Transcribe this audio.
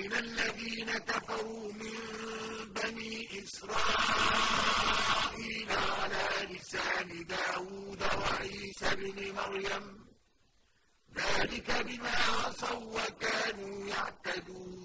لُعِنَ الَّذِينَ كَفَرُوا مِن بَنِي إِسْرَائِيلَ عَلَىٰ لِسَانِ دَاوُودَ وَعِيسَى ابْنِ مَرْيَمَ. ذَٰلِكَ بِمَا عَصَوا وَّكَانُوا يَعْتَدُونَ.